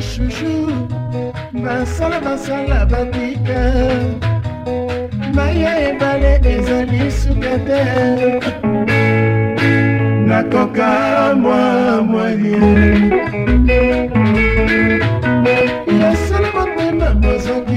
chouchou basala basala bandika maya ebale ezali suka te nakoka mwa mwalie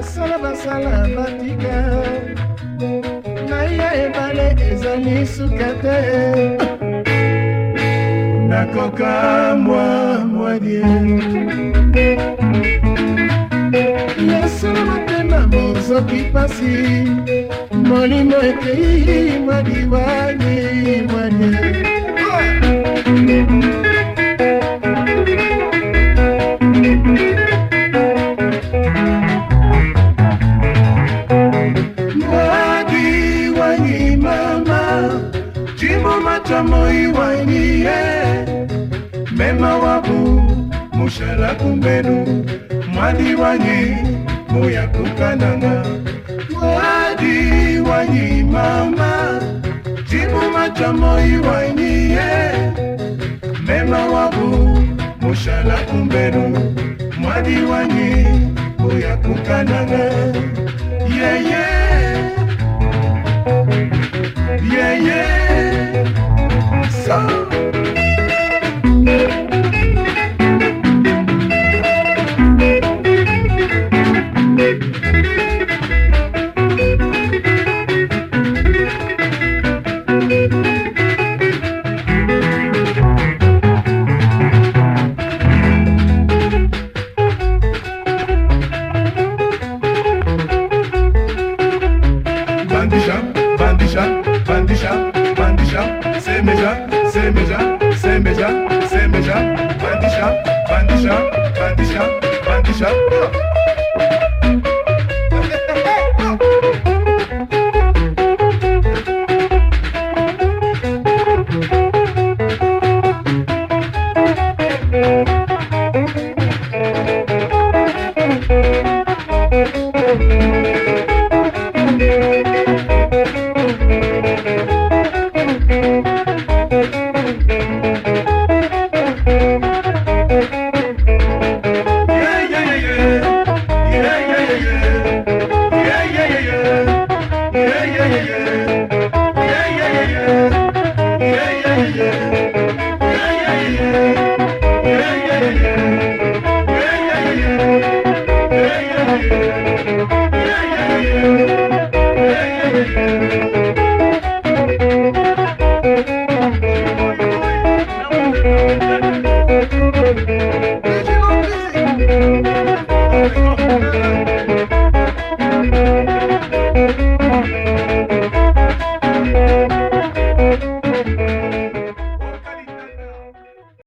basala basala batika naya ebale ezali suka te nakoka mwa mwadie yasala matema mozoki pasi molimo ekei mwadiwa tamoiwainie mema wabu mushala kumbenu mwadi wanyi muyakukananga wadi wanyi mama jibu matamoiwaini Bandisha, Bandisha, Bandisha, c'est méja, c'est méja, c'est méja, c'est méja, Bandisha, Bandisha, Bandisha, Bandisha, Bandisha. thank you